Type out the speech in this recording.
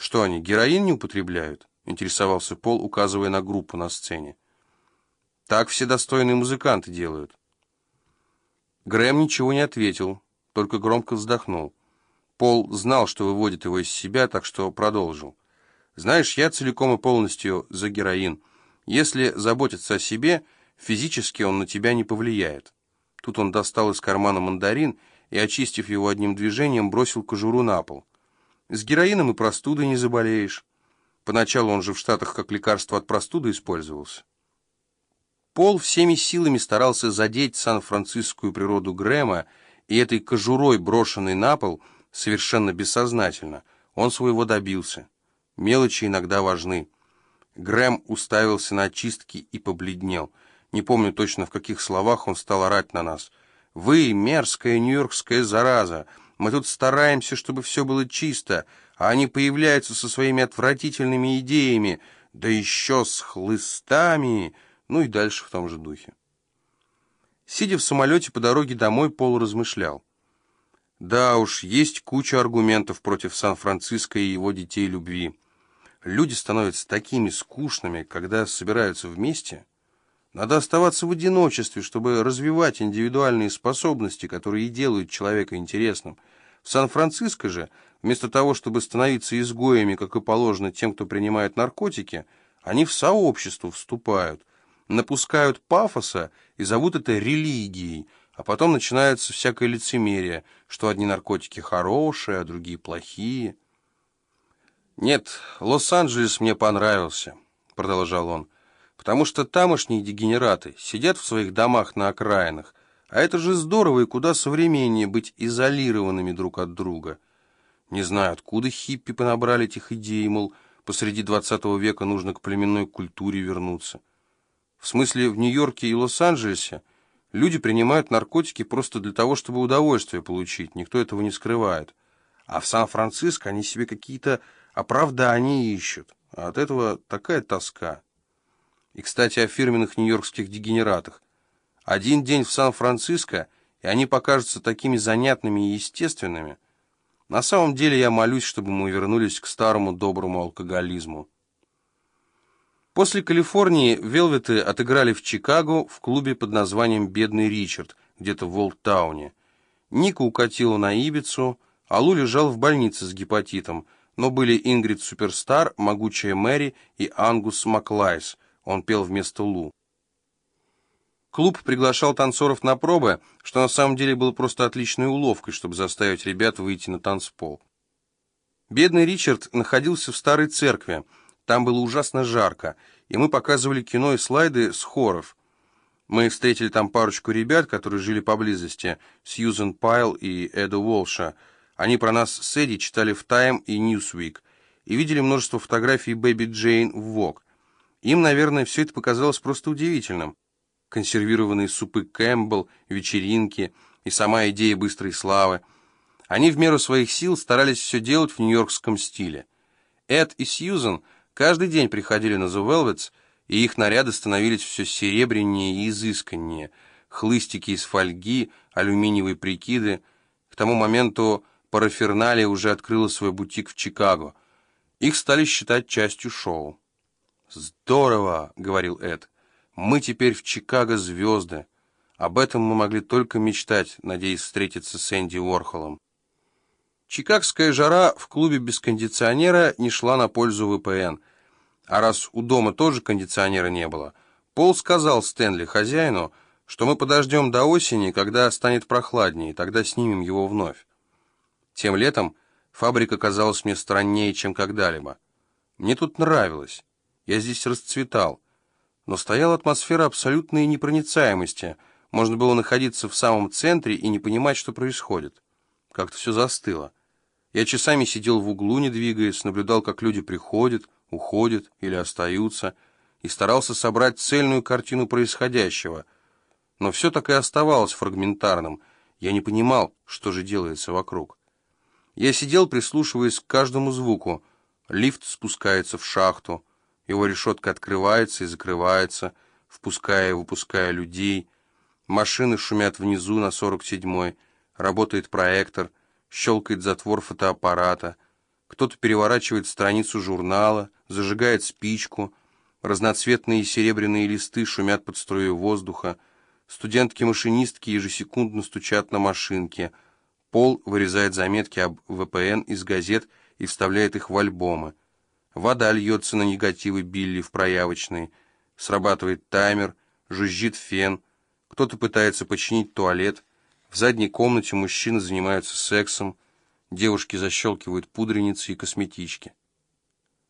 Что они, героин не употребляют? Интересовался Пол, указывая на группу на сцене. Так все достойные музыканты делают. Грэм ничего не ответил, только громко вздохнул. Пол знал, что выводит его из себя, так что продолжил. «Знаешь, я целиком и полностью за героин. Если заботиться о себе, физически он на тебя не повлияет». Тут он достал из кармана мандарин и, очистив его одним движением, бросил кожуру на пол. «С героином и простудой не заболеешь». Поначалу он же в Штатах как лекарство от простуды использовался. Пол всеми силами старался задеть сан-францискую природу Грэма, и этой кожурой, брошенной на пол, совершенно бессознательно, он своего добился. Мелочи иногда важны. Грэм уставился на очистки и побледнел. Не помню точно, в каких словах он стал орать на нас. «Вы, мерзкая нью-йоркская зараза! Мы тут стараемся, чтобы все было чисто, а они появляются со своими отвратительными идеями, да еще с хлыстами!» Ну и дальше в том же духе. Сидя в самолете по дороге домой, Пол размышлял. Да уж, есть куча аргументов против Сан-Франциско и его детей любви. Люди становятся такими скучными, когда собираются вместе. Надо оставаться в одиночестве, чтобы развивать индивидуальные способности, которые и делают человека интересным. В Сан-Франциско же, вместо того, чтобы становиться изгоями, как и положено тем, кто принимает наркотики, они в сообщество вступают, напускают пафоса и зовут это религией, а потом начинается всякое лицемерие, что одни наркотики хорошие, а другие плохие. «Нет, Лос-Анджелес мне понравился», — продолжал он, «потому что тамошние дегенераты сидят в своих домах на окраинах, а это же здорово и куда современнее быть изолированными друг от друга. Не знаю, откуда хиппи понабрали этих идей, мол, посреди двадцатого века нужно к племенной культуре вернуться». В смысле, в Нью-Йорке и Лос-Анджелесе люди принимают наркотики просто для того, чтобы удовольствие получить, никто этого не скрывает. А в Сан-Франциско они себе какие-то оправдания ищут, а от этого такая тоска. И, кстати, о фирменных нью-йоркских дегенератах. Один день в Сан-Франциско, и они покажутся такими занятными и естественными. На самом деле я молюсь, чтобы мы вернулись к старому доброму алкоголизму. После Калифорнии Велветы отыграли в Чикаго в клубе под названием «Бедный Ричард», где-то в Волттауне. Ника укатила на Ибицу, а Лу лежал в больнице с гепатитом, но были Ингрид Суперстар, Могучая Мэри и Ангус Маклайс. Он пел вместо Лу. Клуб приглашал танцоров на пробы, что на самом деле было просто отличной уловкой, чтобы заставить ребят выйти на танцпол. Бедный Ричард находился в старой церкви, там было ужасно жарко, и мы показывали кино и слайды с хоров. Мы встретили там парочку ребят, которые жили поблизости, Сьюзен Пайл и Эда Уолша. Они про нас с Эдди читали в Time и Newsweek и видели множество фотографий Бэби Джейн в Vogue. Им, наверное, все это показалось просто удивительным. Консервированные супы Кэмпбелл, вечеринки и сама идея быстрой славы. Они в меру своих сил старались все делать в нью-йоркском стиле. Эд и Сьюзен – Каждый день приходили на The Velvets, и их наряды становились все серебрянее и изысканнее. Хлыстики из фольги, алюминиевые прикиды. К тому моменту параферналия уже открыла свой бутик в Чикаго. Их стали считать частью шоу. «Здорово!» — говорил Эд. «Мы теперь в Чикаго звезды. Об этом мы могли только мечтать, надеясь встретиться с Энди Уорхолом». Чикагская жара в клубе без кондиционера не шла на пользу ВПН — а раз у дома тоже кондиционера не было, Пол сказал Стэнли, хозяину, что мы подождем до осени, когда станет прохладнее, тогда снимем его вновь. Тем летом фабрика казалась мне страннее, чем когда-либо. Мне тут нравилось, я здесь расцветал, но стояла атмосфера абсолютной непроницаемости, можно было находиться в самом центре и не понимать, что происходит. Как-то все застыло. Я часами сидел в углу, не двигаясь, наблюдал, как люди приходят, уходят или остаются, и старался собрать цельную картину происходящего. Но все так и оставалось фрагментарным. Я не понимал, что же делается вокруг. Я сидел, прислушиваясь к каждому звуку. Лифт спускается в шахту, его решетка открывается и закрывается, впуская и выпуская людей. Машины шумят внизу на 47-й, работает проектор, щелкает затвор фотоаппарата — Кто-то переворачивает страницу журнала, зажигает спичку, разноцветные серебряные листы шумят под струей воздуха, студентки-машинистки ежесекундно стучат на машинке, Пол вырезает заметки об ВПН из газет и вставляет их в альбомы. Вода льется на негативы Билли в проявочной, срабатывает таймер, жужжит фен, кто-то пытается починить туалет, в задней комнате мужчины занимаются сексом, девушки защелкивают пудреницы и косметички.